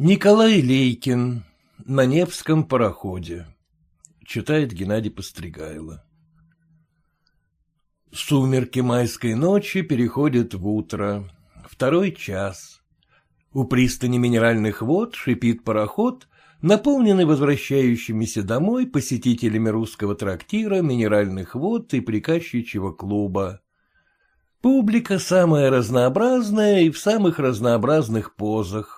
Николай Лейкин на Невском пароходе. Читает Геннадий Постригайло. Сумерки майской ночи переходят в утро. Второй час. У пристани минеральных вод шипит пароход, наполненный возвращающимися домой посетителями русского трактира, минеральных вод и приказчичьего клуба. Публика самая разнообразная и в самых разнообразных позах.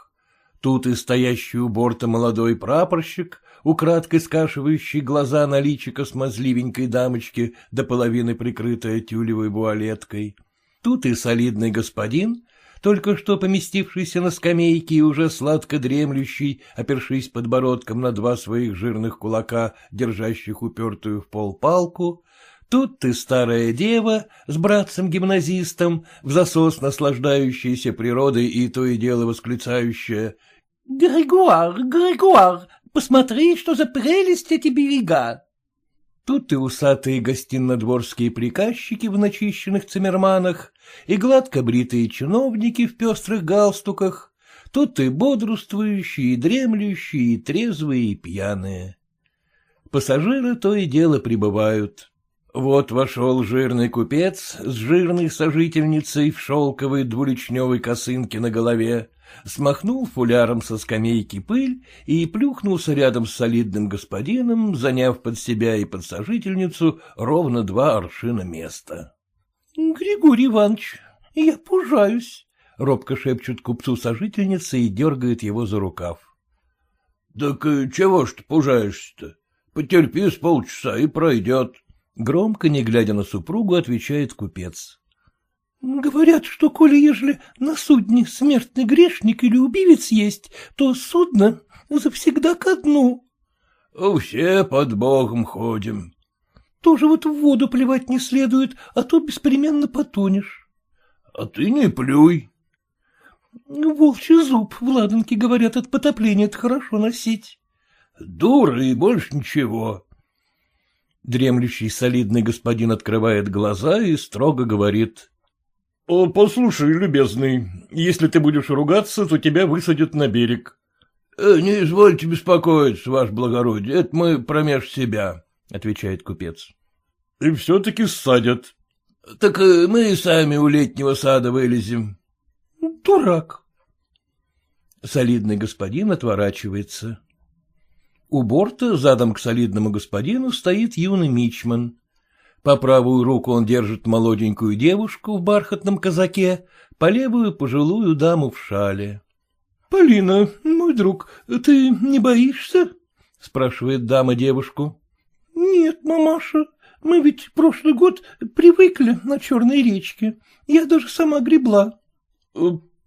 Тут и стоящий у борта молодой прапорщик, украдкой скашивающий глаза на личико смазливенькой дамочки, до половины прикрытая тюлевой вуалеткой. Тут и солидный господин, только что поместившийся на скамейке и уже сладко дремлющий, опершись подбородком на два своих жирных кулака, держащих упертую в пол палку, Тут ты старая дева с братцем-гимназистом, в засос наслаждающаяся природой и то и дело восклицающая Григуар, Григуар, посмотри, что за прелесть эти берега. Тут и усатые гостинодворские приказчики в начищенных цимерманах, и гладко бритые чиновники в пестрых галстуках, тут и бодрствующие, и дремлющие, и трезвые, и пьяные. Пассажиры то и дело прибывают. Вот вошел жирный купец с жирной сожительницей в шелковой двуличневой косынке на голове, смахнул фуляром со скамейки пыль и плюхнулся рядом с солидным господином, заняв под себя и под сожительницу ровно два аршина места. — Григорий Иванович, я пужаюсь, — робко шепчут купцу сожительница и дергает его за рукав. — Так э, чего ж ты пужаешься-то? Потерпи с полчаса и пройдет. Громко, не глядя на супругу, отвечает купец. — Говорят, что коли ежели на судне смертный грешник или убивец есть, то судно завсегда ко дну. — Все под Богом ходим. — Тоже вот в воду плевать не следует, а то беспременно потонешь. — А ты не плюй. — Волчий зуб в ладанке, говорят, от потопления хорошо носить. — Дура и больше ничего. Дремлющий солидный господин открывает глаза и строго говорит. — Послушай, любезный, если ты будешь ругаться, то тебя высадят на берег. Э, — Не извольте беспокоиться, ваше благородие, это мы промеж себя, — отвечает купец. — И все-таки садят. — Так э, мы и сами у летнего сада вылезем. — Дурак. Солидный господин отворачивается. У борта, задом к солидному господину, стоит юный мичман. По правую руку он держит молоденькую девушку в бархатном казаке, по левую — пожилую даму в шале. — Полина, мой друг, ты не боишься? — спрашивает дама девушку. — Нет, мамаша, мы ведь прошлый год привыкли на Черной речке. Я даже сама гребла.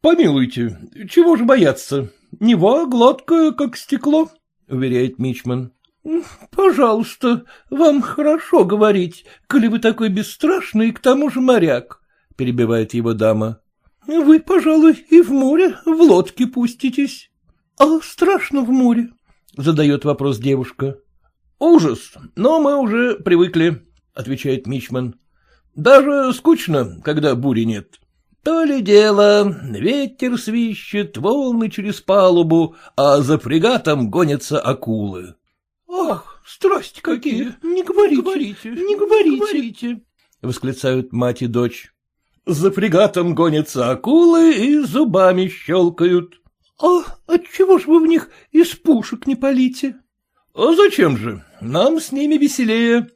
Помилуйте, чего же бояться? Нева гладкая, как стекло, — уверяет Мичман. — Пожалуйста, вам хорошо говорить, коли вы такой бесстрашный и к тому же моряк, — перебивает его дама. — Вы, пожалуй, и в море в лодке пуститесь. — А страшно в море? — задает вопрос девушка. — Ужас, но мы уже привыкли, — отвечает Мичман. — Даже скучно, когда бури нет. То ли дело, ветер свищет, волны через палубу, а за фрегатом гонятся акулы. Ах, страсти какие! Не говорите, говорите не говорите. говорите. — восклицают мать и дочь. За фрегатом гонятся акулы и зубами щелкают. — А отчего ж вы в них из пушек не полите? — А зачем же? Нам с ними веселее.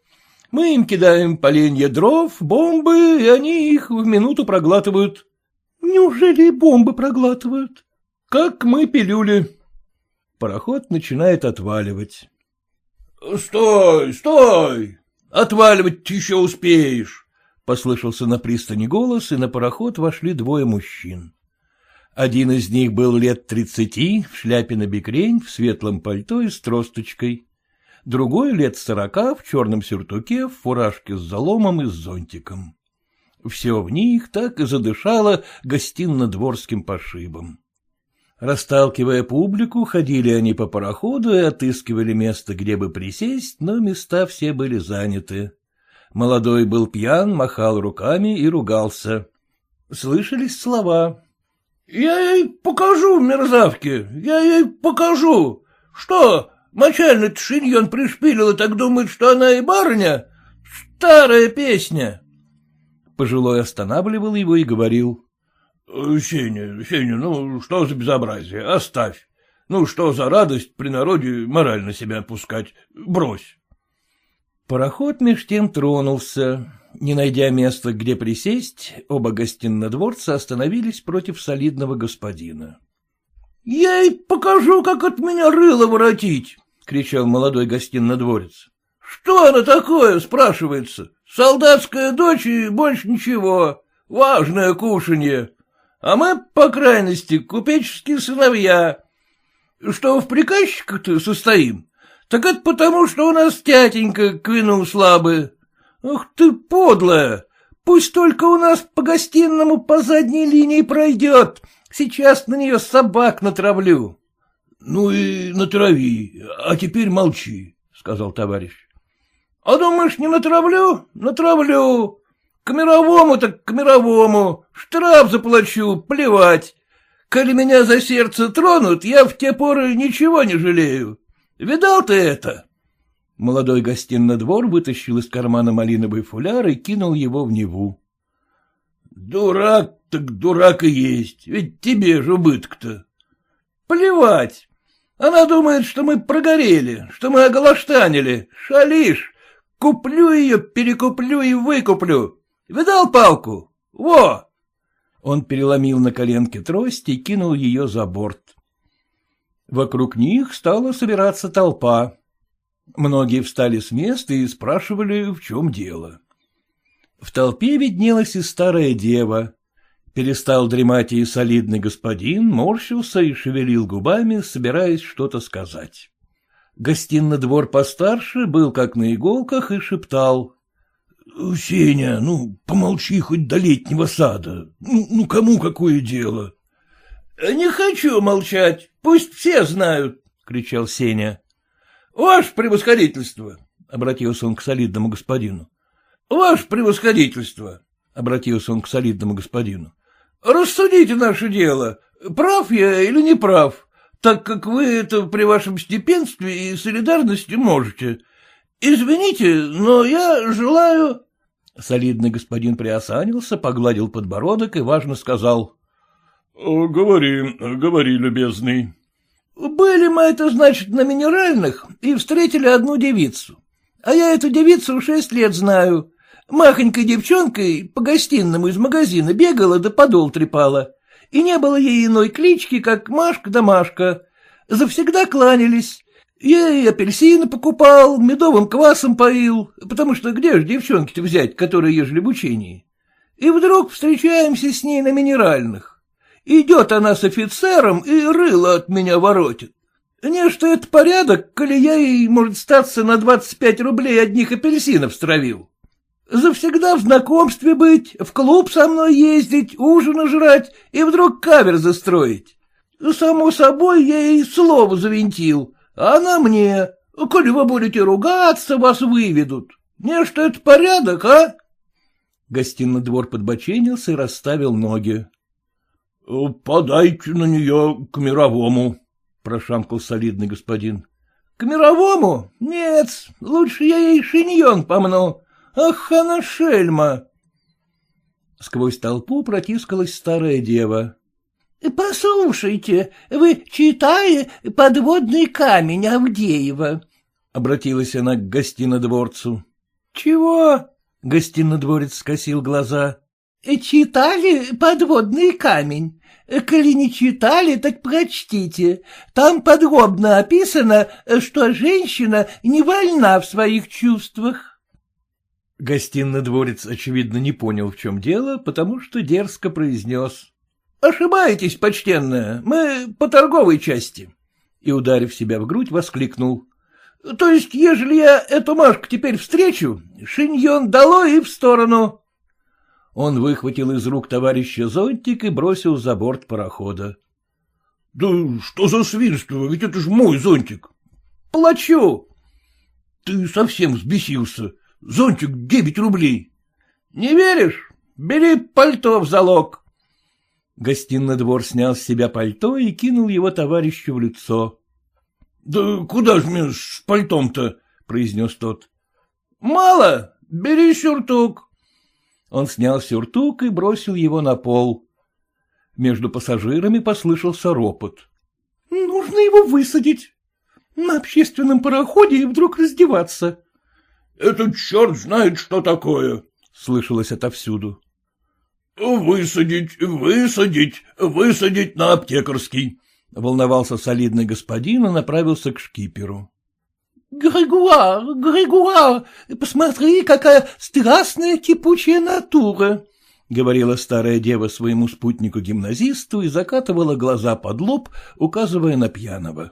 Мы им кидаем поленья дров, бомбы, и они их в минуту проглатывают. — Неужели бомбы проглатывают? — Как мы пилюли. Пароход начинает отваливать. — Стой, стой! Отваливать еще успеешь! — послышался на пристани голос, и на пароход вошли двое мужчин. Один из них был лет тридцати, в шляпе на бекрень, в светлом пальто и с тросточкой. Другой лет сорока, в черном сюртуке, в фуражке с заломом и с зонтиком. Все в них так и задышало гостинно-дворским пошибом. Расталкивая публику, ходили они по пароходу и отыскивали место, где бы присесть, но места все были заняты. Молодой был пьян, махал руками и ругался. Слышались слова. — Я ей покажу, мерзавке, я ей покажу. Что, мочальный шиньон пришпилила, так думает, что она и барыня? Старая песня. Пожилой останавливал его и говорил. — Сеня, Сеня, ну что за безобразие, оставь. Ну что за радость при народе морально себя отпускать, брось. Пароход меж тем тронулся. Не найдя места, где присесть, оба гостиннодворца остановились против солидного господина. — Я ей покажу, как от меня рыло воротить, — кричал молодой гостиннодворец. — Что она такое, спрашивается? Солдатская дочь и больше ничего. Важное кушанье. А мы, по крайности, купеческие сыновья. Что в приказчиках-то состоим, так это потому, что у нас тятенька к вину слабый. Ах ты подлая! Пусть только у нас по гостиному по задней линии пройдет. Сейчас на нее собак натравлю. — Ну и натрави, а теперь молчи, — сказал товарищ. — А думаешь, не натравлю? Натравлю. К мировому так к мировому. Штраф заплачу, плевать. Коли меня за сердце тронут, я в те поры ничего не жалею. Видал ты это? Молодой гостиный двор вытащил из кармана малиновый фуляр и кинул его в Неву. — Дурак так дурак и есть, ведь тебе же убыток-то. — Плевать. Она думает, что мы прогорели, что мы оголоштанили. Шалишь. Куплю ее, перекуплю и выкуплю. Видал палку? Во! Он переломил на коленке трость и кинул ее за борт. Вокруг них стала собираться толпа. Многие встали с места и спрашивали, в чем дело. В толпе виднелась и старая дева. Перестал дремать и солидный господин, морщился и шевелил губами, собираясь что-то сказать. Гостиный двор постарше был как на иголках и шептал. — Сеня, ну, помолчи хоть до летнего сада. Ну, ну, кому какое дело? — Не хочу молчать, пусть все знают, — кричал Сеня. — Ваше превосходительство, — обратился он к солидному господину. — Ваше превосходительство, — обратился он к солидному господину. — Рассудите наше дело, прав я или не прав, так как вы это при вашем степенстве и солидарности можете. Извините, но я желаю... Солидный господин приосанился, погладил подбородок и важно сказал. — Говори, говори, любезный. — Были мы, это значит, на минеральных и встретили одну девицу. А я эту девицу шесть лет знаю. Махонькой девчонкой по гостинному из магазина бегала да подол трепала. И не было ей иной клички, как Машка да Машка. Завсегда кланялись, и апельсины покупал, медовым квасом поил, потому что где же девчонки-то взять, которые ежели в учении? И вдруг встречаемся с ней на минеральных. Идет она с офицером и рыло от меня воротит. Не, что это порядок, коли я ей, может, статься на двадцать пять рублей одних апельсинов стравил. Завсегда в знакомстве быть, в клуб со мной ездить, ужин жрать и вдруг кавер застроить. Само собой, я ей слово завинтил, а она мне, коли вы будете ругаться, вас выведут. Не что это порядок, а? Гостиный двор подбоченился и расставил ноги. — Подайте на нее к мировому, — прошамкал солидный господин. — К мировому? Нет, лучше я ей шиньон помну. Ах, она шельма! Сквозь толпу протискалась старая дева. — Послушайте, вы читали «Подводный камень» Авдеева? — обратилась она к гостинодворцу. — Чего? — гостинодворец скосил глаза. — Читали «Подводный камень»? Коли не читали, так прочтите. Там подробно описано, что женщина не вольна в своих чувствах. Гостиный дворец, очевидно, не понял, в чем дело, потому что дерзко произнес. — Ошибаетесь, почтенная, мы по торговой части. И, ударив себя в грудь, воскликнул. — То есть, ежели я эту Машку теперь встречу, шиньон дало и в сторону. Он выхватил из рук товарища зонтик и бросил за борт парохода. — Да что за свинство, ведь это ж мой зонтик. — Плачу. — Ты совсем взбесился. Зонтик девять рублей. — Не веришь? Бери пальто в залог. Гостиный двор снял с себя пальто и кинул его товарищу в лицо. — Да куда ж мне с пальтом-то? — произнес тот. — Мало, бери сюртук. Он снял сюртук и бросил его на пол. Между пассажирами послышался ропот. — Нужно его высадить. На общественном пароходе и вдруг раздеваться. — Это черт знает, что такое, — слышалось отовсюду. — Высадить, высадить, высадить на аптекарский, — волновался солидный господин и направился к шкиперу. — Григуар, Григуар, посмотри, какая страстная кипучая натура! — говорила старая дева своему спутнику-гимназисту и закатывала глаза под лоб, указывая на пьяного.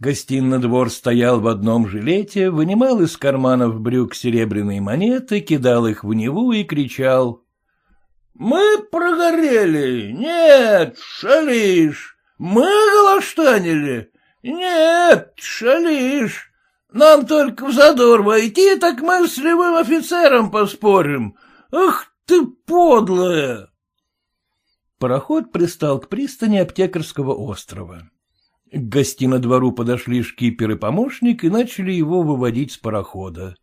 Гостиный двор стоял в одном жилете, вынимал из карманов брюк серебряные монеты, кидал их в Неву и кричал. — Мы прогорели! Нет, шалишь! Мы голоштанили! Нет, шалишь! Нам только в задор войти, так мы с любым офицером поспорим. Ах ты подлая! Пароход пристал к пристани аптекарского острова. К гостинодвору подошли шкипер и помощник и начали его выводить с парохода.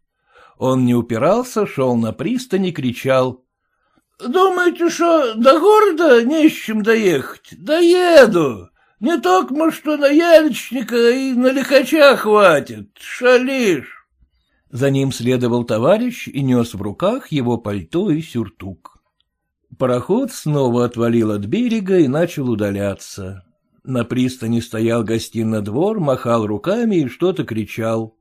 Он не упирался, шел на пристань и кричал. — Думаете, что до города не с чем доехать? Доеду. Не только что на яличника и на лихача хватит. Шалишь. За ним следовал товарищ и нес в руках его пальто и сюртук. Пароход снова отвалил от берега и начал удаляться. На пристани стоял гостиный двор, махал руками и что-то кричал.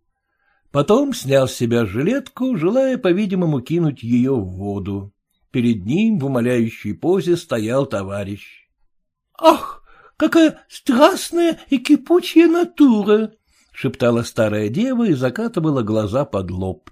Потом снял с себя жилетку, желая, по-видимому, кинуть ее в воду. Перед ним в умоляющей позе стоял товарищ. — Ах, какая страстная и кипучая натура! — шептала старая дева и закатывала глаза под лоб.